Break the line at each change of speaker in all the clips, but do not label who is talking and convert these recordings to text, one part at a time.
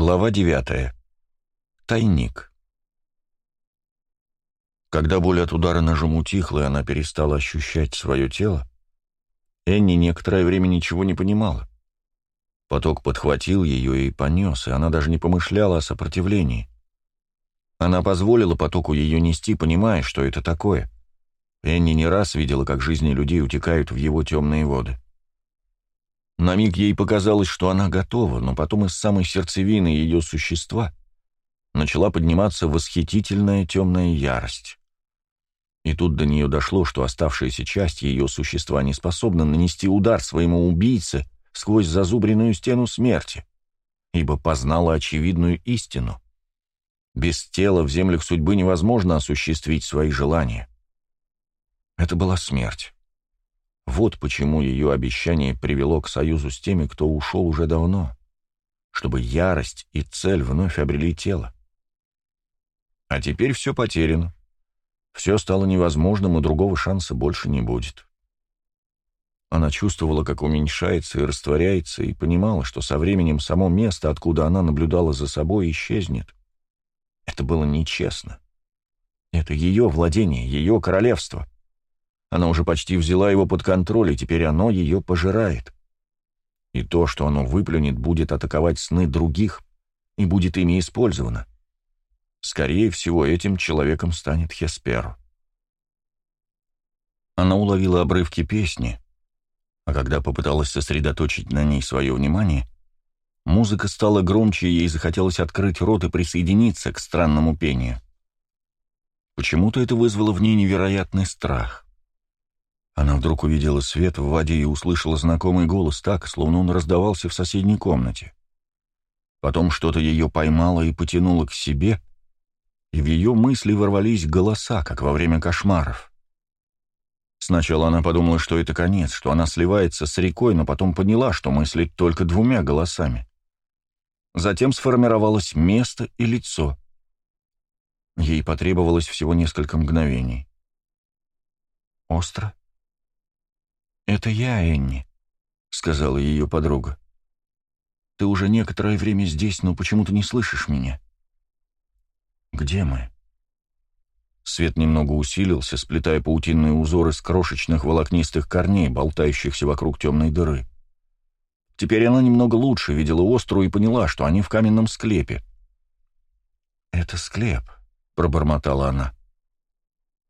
Глава 9. Тайник. Когда боль от удара ножом утихла, и она перестала ощущать свое тело, Энни некоторое время ничего не понимала. Поток подхватил ее и понес, и она даже не помышляла о сопротивлении. Она позволила потоку ее нести, понимая, что это такое. Энни не раз видела, как жизни людей утекают в его темные воды. На миг ей показалось, что она готова, но потом из самой сердцевины ее существа начала подниматься восхитительная темная ярость. И тут до нее дошло, что оставшаяся часть ее существа не способна нанести удар своему убийце сквозь зазубренную стену смерти, ибо познала очевидную истину. Без тела в землях судьбы невозможно осуществить свои желания. Это была смерть. Вот почему ее обещание привело к союзу с теми, кто ушел уже давно, чтобы ярость и цель вновь обрели тело. А теперь все потеряно. Все стало невозможным, и другого шанса больше не будет. Она чувствовала, как уменьшается и растворяется, и понимала, что со временем само место, откуда она наблюдала за собой, исчезнет. Это было нечестно. Это ее владение, ее королевство — она уже почти взяла его под контроль, и теперь оно ее пожирает. И то, что оно выплюнет, будет атаковать сны других и будет ими использовано. Скорее всего, этим человеком станет Хесперу. Она уловила обрывки песни, а когда попыталась сосредоточить на ней свое внимание, музыка стала громче, и ей захотелось открыть рот и присоединиться к странному пению. Почему-то это вызвало в ней невероятный страх. Она вдруг увидела свет в воде и услышала знакомый голос так, словно он раздавался в соседней комнате. Потом что-то ее поймало и потянуло к себе, и в ее мысли ворвались голоса, как во время кошмаров. Сначала она подумала, что это конец, что она сливается с рекой, но потом поняла, что мыслит только двумя голосами. Затем сформировалось место и лицо. Ей потребовалось всего несколько мгновений. Остро, «Это я, Энни», — сказала ее подруга. «Ты уже некоторое время здесь, но почему-то не слышишь меня». «Где мы?» Свет немного усилился, сплетая паутинные узоры с крошечных волокнистых корней, болтающихся вокруг темной дыры. Теперь она немного лучше видела острую и поняла, что они в каменном склепе. «Это склеп», — пробормотала она.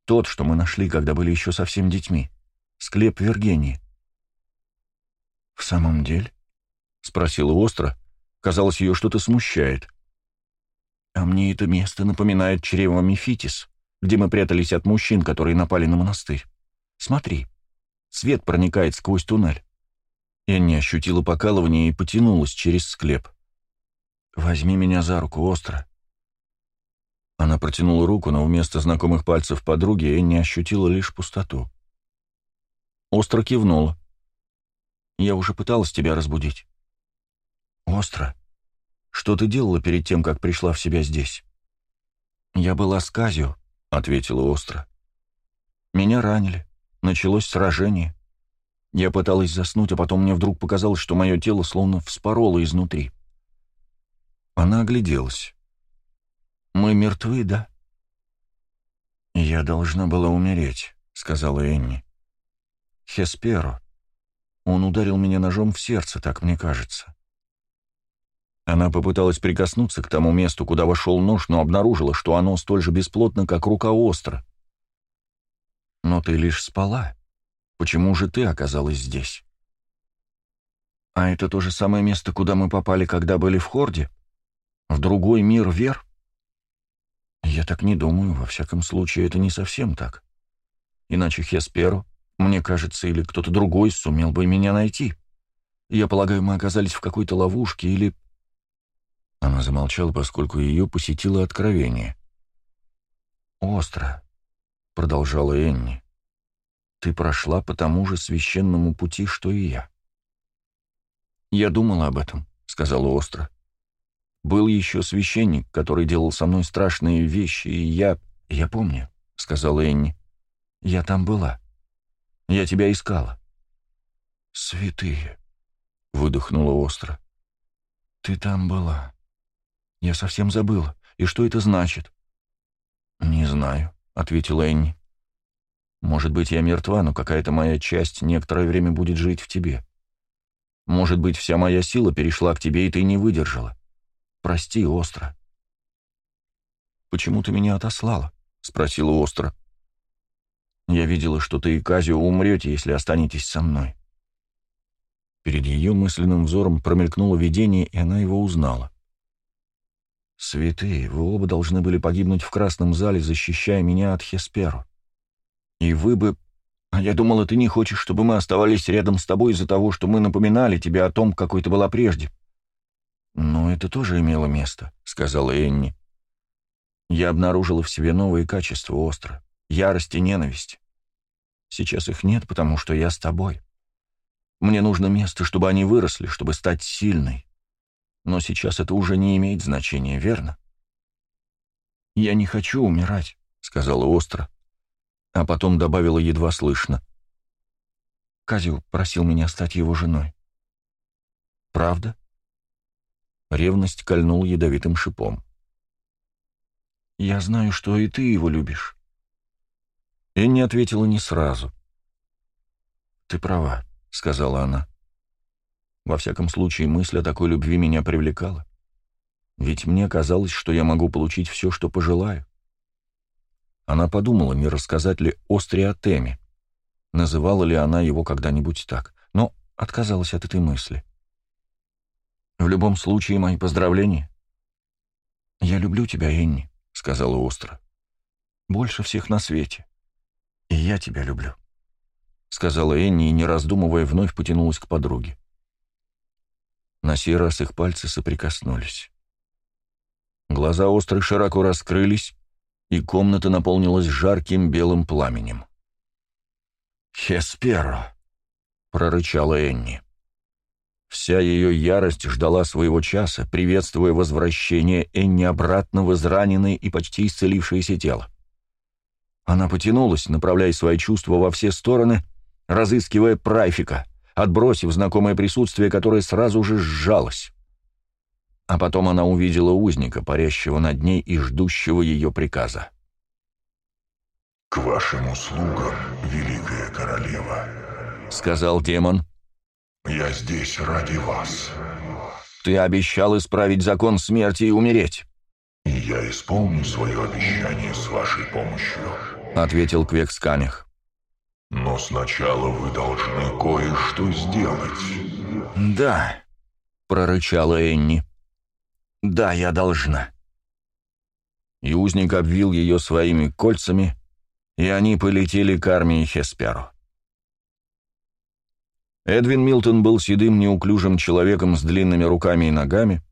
«Тот, что мы нашли, когда были еще совсем детьми склеп Вергении. «В самом деле?» — спросила остро. Казалось, ее что-то смущает. «А мне это место напоминает чрево Мефитис, где мы прятались от мужчин, которые напали на монастырь. Смотри, свет проникает сквозь туннель». Энни ощутила покалывание и потянулась через склеп. «Возьми меня за руку, остро». Она протянула руку, но вместо знакомых пальцев подруги Энни ощутила лишь пустоту. Остро кивнула. «Я уже пыталась тебя разбудить». «Остро? Что ты делала перед тем, как пришла в себя здесь?» «Я была с Казио», — ответила Остро. «Меня ранили. Началось сражение. Я пыталась заснуть, а потом мне вдруг показалось, что мое тело словно вспороло изнутри». Она огляделась. «Мы мертвы, да?» «Я должна была умереть», — сказала Энни. Хесперо. Он ударил меня ножом в сердце, так мне кажется. Она попыталась прикоснуться к тому месту, куда вошел нож, но обнаружила, что оно столь же бесплотно, как рука остро. «Но ты лишь спала. Почему же ты оказалась здесь?» «А это то же самое место, куда мы попали, когда были в Хорде? В другой мир Вер?» «Я так не думаю, во всяком случае, это не совсем так. Иначе Хесперо мне кажется, или кто-то другой сумел бы меня найти. Я полагаю, мы оказались в какой-то ловушке или...» Она замолчала, поскольку ее посетило откровение. «Остро», — продолжала Энни, — «ты прошла по тому же священному пути, что и я». «Я думала об этом», — сказала Остро. «Был еще священник, который делал со мной страшные вещи, и я...» «Я помню», — сказала Энни. «Я там была». Я тебя искала». «Святые», — выдохнула остро. «Ты там была.
«Я совсем забыла. И что это значит?»
«Не знаю», — ответила Энни. «Может быть, я мертва, но какая-то моя часть некоторое время будет жить в тебе. Может быть, вся моя сила перешла к тебе, и ты не выдержала. Прости, Остро».
«Почему ты меня отослала?» — спросила Остро.
«Я видела, что ты и Казио умрете, если останетесь со мной».
Перед ее мысленным взором промелькнуло видение, и она его узнала. «Святые, вы оба должны были погибнуть в Красном зале, защищая меня от Хесперу. И вы бы... А я думала, ты не хочешь, чтобы мы оставались рядом с тобой из-за того, что мы напоминали тебе о том, какой ты была прежде». «Но это тоже имело место», — сказала Энни. «Я обнаружила в себе новые качества остро, ярость и ненависть. Сейчас их нет, потому что я с тобой. Мне нужно место, чтобы они выросли, чтобы стать сильной. Но сейчас это уже не имеет значения, верно? «Я не хочу умирать», — сказала остро, а потом добавила едва слышно. Казио просил меня стать его женой. «Правда?» Ревность кольнула ядовитым шипом. «Я знаю, что и ты его любишь». Энни ответила не сразу. «Ты права. — сказала она. Во всяком случае, мысль о такой любви меня привлекала. Ведь мне казалось, что я могу получить все, что пожелаю. Она подумала, не рассказать ли Остре о Теме. Называла ли она его когда-нибудь так, но отказалась от этой мысли. «В любом случае, мои поздравления». «Я люблю тебя, Энни», — сказала Остро. «Больше всех на свете. Я тебя люблю». — сказала Энни и, не раздумывая, вновь потянулась к подруге. На сей раз их пальцы соприкоснулись. Глаза острых широко раскрылись, и комната наполнилась жарким белым пламенем. «Хесперо!» — прорычала Энни. Вся ее ярость ждала своего часа, приветствуя возвращение Энни обратно в израненное и почти исцелившееся тело. Она потянулась, направляя свои чувства во все стороны — разыскивая прайфика, отбросив знакомое присутствие, которое сразу же сжалось. А потом она увидела узника, парящего над ней и ждущего ее приказа.
«К вашим услугам, Великая Королева», —
сказал демон.
«Я здесь ради вас».
«Ты обещал исправить закон смерти и умереть».
«И я исполню свое обещание с вашей помощью», —
ответил Квексканях.
Но сначала вы должны кое-что сделать.
Да, прорычала Энни. Да, я должна. И узник обвил ее своими кольцами, и они полетели к армии Хесперу. Эдвин Милтон был седым неуклюжим человеком с длинными руками и ногами,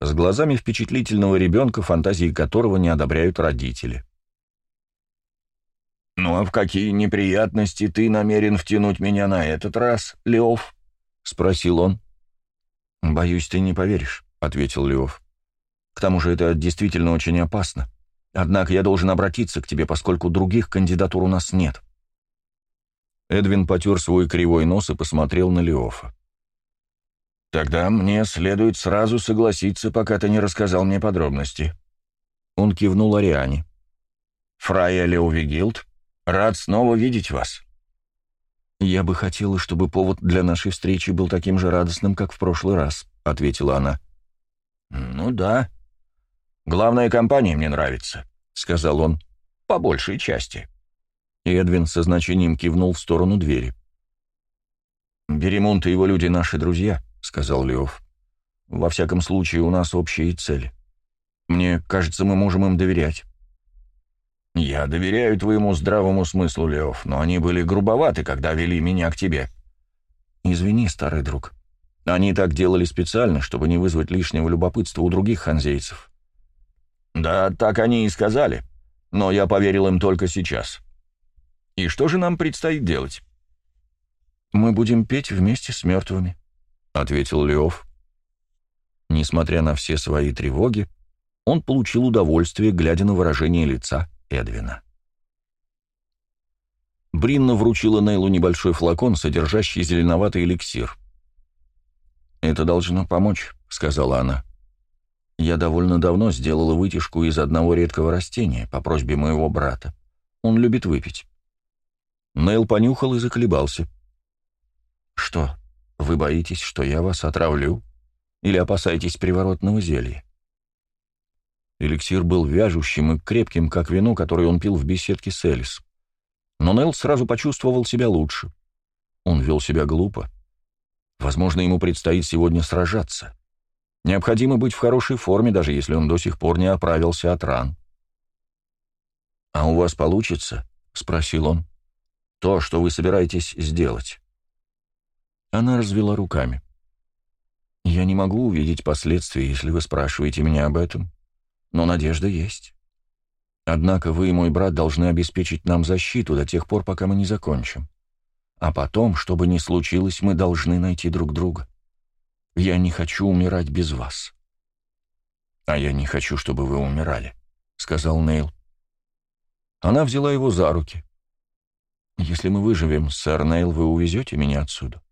с глазами впечатлительного ребенка, фантазии которого не одобряют родители. «Ну а в какие неприятности ты намерен втянуть меня на этот раз, Леов?» — спросил он. «Боюсь, ты не поверишь», — ответил Леов. «К тому же это действительно очень опасно. Однако я должен обратиться к тебе, поскольку других кандидатур у нас нет». Эдвин потер свой кривой нос и посмотрел на Леофа. «Тогда мне следует сразу согласиться, пока ты не рассказал мне подробности». Он кивнул Ариане. «Фрая Леовигилд Рад снова видеть вас». «Я бы хотела, чтобы повод для нашей встречи был таким же радостным, как в прошлый раз», — ответила она. «Ну да. Главная компания мне нравится», — сказал он. «По большей части». Эдвин со значением кивнул в сторону двери. «Беремунт и его люди наши друзья», — сказал Леов. «Во всяком случае, у нас общие цели. Мне кажется, мы можем им доверять». «Я доверяю твоему здравому смыслу, Леов, но они были грубоваты, когда вели меня к тебе». «Извини, старый друг. Они так делали специально, чтобы не вызвать лишнего любопытства у других ханзейцев». «Да, так они и сказали, но я поверил им только сейчас. И что же нам предстоит делать?» «Мы будем петь вместе с мертвыми», — ответил Леов. Несмотря на все свои тревоги, он получил удовольствие, глядя на выражение лица Эдвина. Бринна вручила Нейлу небольшой флакон, содержащий зеленоватый эликсир. «Это должно помочь», — сказала она.
Я довольно давно сделала вытяжку из одного редкого растения по просьбе моего брата. Он любит выпить. Нейл понюхал и заколебался. «Что, вы боитесь, что я вас отравлю? Или опасаетесь приворотного зелья?» Эликсир был вяжущим и крепким, как вино, которое он пил в беседке с Элис. Но Нейл сразу почувствовал себя лучше. Он вел себя глупо. Возможно, ему предстоит сегодня сражаться. Необходимо быть в хорошей форме, даже если он до сих пор не оправился от ран. «А у вас получится?» — спросил он. «То, что вы собираетесь сделать». Она развела руками. «Я не могу увидеть последствия, если вы спрашиваете меня об этом, но надежда есть. Однако вы и мой брат должны обеспечить нам защиту до тех пор, пока мы не закончим. А потом, что бы ни случилось, мы должны найти друг друга. Я не хочу умирать без вас». «А я не хочу, чтобы вы умирали», — сказал Нейл. Она взяла его за руки. «Если мы выживем, сэр Нейл, вы увезете меня отсюда?»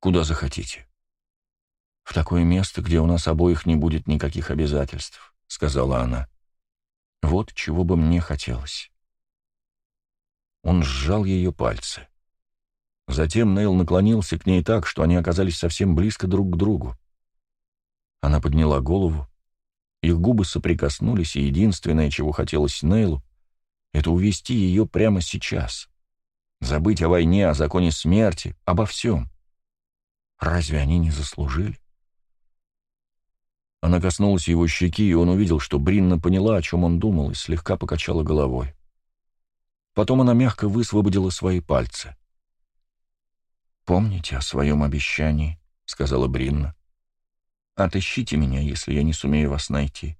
«Куда захотите». «В такое место, где у нас обоих не будет никаких обязательств», — сказала она. «Вот чего бы мне хотелось». Он сжал ее пальцы. Затем Нейл наклонился к ней так, что они оказались совсем близко друг к другу. Она подняла голову, их губы соприкоснулись, и единственное, чего хотелось Нейлу, это увести ее прямо сейчас. Забыть о войне, о законе смерти, обо всем. Разве они не заслужили? Она коснулась его щеки, и он увидел, что Бринна поняла, о чем он думал, и слегка покачала головой. Потом она мягко высвободила свои пальцы. «Помните о своем обещании», — сказала Бринна. «Отыщите меня, если я не сумею вас найти».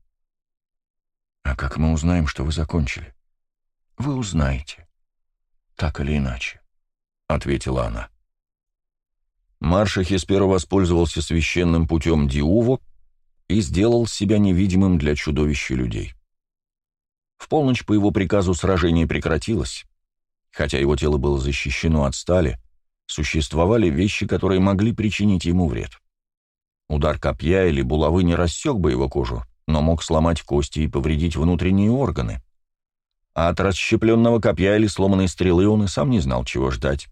«А как мы узнаем, что вы закончили?» «Вы узнаете. Так или иначе», — ответила она. Марша Хесперо воспользовался священным путем Диуво и сделал себя невидимым для чудовища людей. В полночь по его приказу сражение прекратилось. Хотя его тело было защищено от стали, существовали вещи, которые могли причинить ему вред. Удар копья или булавы не рассек бы его кожу, но мог сломать кости и повредить внутренние органы. А от расщепленного копья или сломанной стрелы он и сам не знал, чего ждать.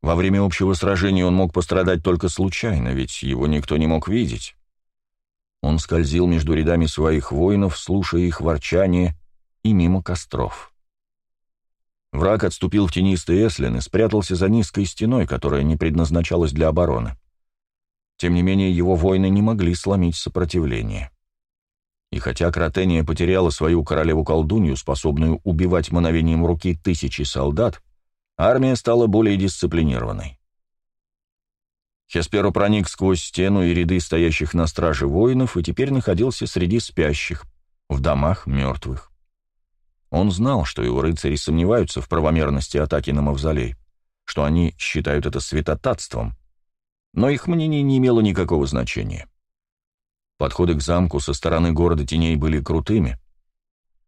Во время общего сражения он мог пострадать только случайно, ведь его никто не мог видеть. Он скользил между рядами своих воинов, слушая их ворчание, и мимо костров. Враг отступил в тенистый Эслин и спрятался за низкой стеной, которая не предназначалась для обороны. Тем не менее, его воины не могли сломить сопротивление. И хотя Кротения потеряла свою королеву-колдунью, способную убивать мановением руки тысячи солдат, армия стала более дисциплинированной. Хесперо проник сквозь стену и ряды стоящих на страже воинов и теперь находился среди спящих, в домах мертвых. Он знал, что его рыцари сомневаются в правомерности атаки на Мавзолей, что они считают это святотатством, но их мнение не имело никакого значения. Подходы к замку со стороны города теней были крутыми.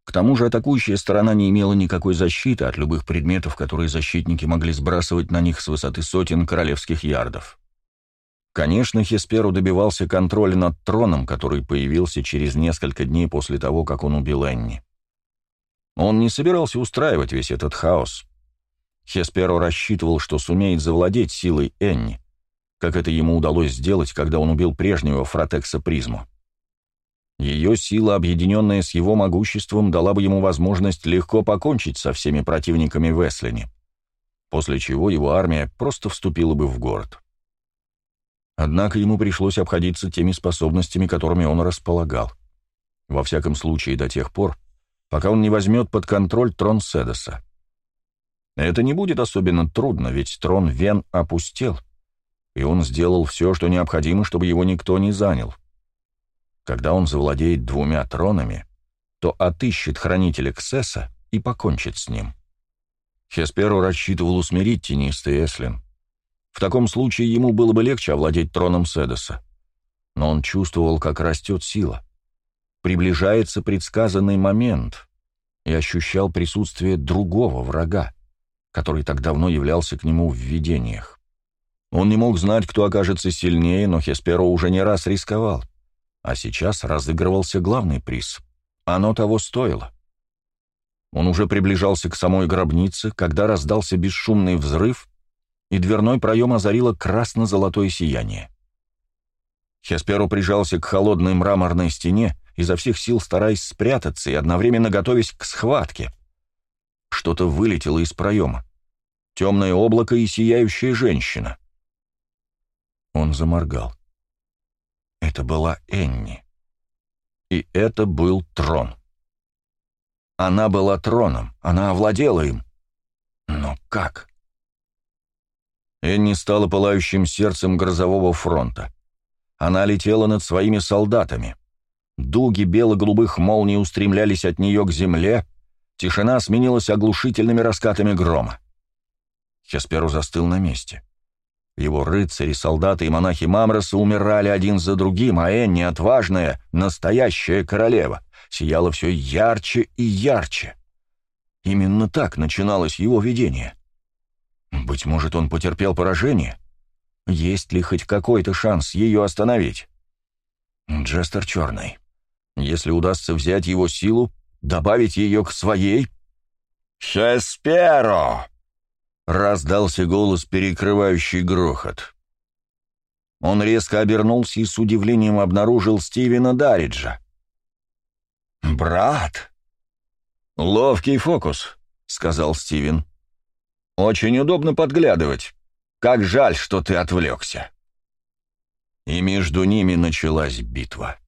К тому же атакующая сторона не имела никакой защиты от любых предметов, которые защитники могли сбрасывать на них с высоты сотен королевских ярдов. Конечно, Хесперу добивался контроля над троном, который появился через несколько дней после того, как он убил Энни. Он не собирался устраивать весь этот хаос. Хесперо рассчитывал, что сумеет завладеть силой Энни, как это ему удалось сделать, когда он убил прежнего Фротекса Призму. Ее сила, объединенная с его могуществом, дала бы ему возможность легко покончить со всеми противниками в Эслине, после чего его армия просто вступила бы в город. Однако ему пришлось обходиться теми способностями, которыми он располагал. Во всяком случае, до тех пор, пока он не возьмет под контроль трон Седоса. Это не будет особенно трудно, ведь трон Вен опустел, и он сделал все, что необходимо, чтобы его никто не занял. Когда он завладеет двумя тронами, то отыщет хранителя Ксеса и покончит с ним. Хесперу рассчитывал усмирить тенистый Эслин. В таком случае ему было бы легче овладеть троном Седоса. Но он чувствовал, как растет сила приближается предсказанный момент, и ощущал присутствие другого врага, который так давно являлся к нему в видениях. Он не мог знать, кто окажется сильнее, но Хесперо уже не раз рисковал.
А сейчас разыгрывался главный приз. Оно того стоило. Он уже приближался к самой гробнице, когда раздался бесшумный взрыв, и дверной проем озарило красно-золотое сияние. Хесперу прижался к холодной мраморной стене, изо всех сил стараясь спрятаться и одновременно готовясь к схватке. Что-то вылетело из проема. Темное облако и сияющая женщина. Он заморгал. Это была Энни. И это был трон. Она была троном, она овладела им. Но как? Энни стала пылающим сердцем грозового фронта. Она летела над своими солдатами. Дуги бело-голубых молний устремлялись от нее к земле, тишина сменилась оглушительными раскатами грома. Хесперу застыл на месте. Его рыцари, солдаты и монахи Мамроса умирали один за другим, а Энни, отважная, настоящая королева, сияла все ярче и ярче. Именно так начиналось его видение. Быть может, он потерпел поражение? Есть ли хоть какой-то шанс ее остановить? Джестер Черный. Если удастся взять его силу, добавить ее к своей... «Шесперо!» — раздался голос, перекрывающий грохот. Он резко обернулся и с удивлением обнаружил Стивена Дариджа. «Брат!» «Ловкий фокус», — сказал Стивен. «Очень удобно подглядывать. Как жаль, что ты отвлекся». И между ними началась битва.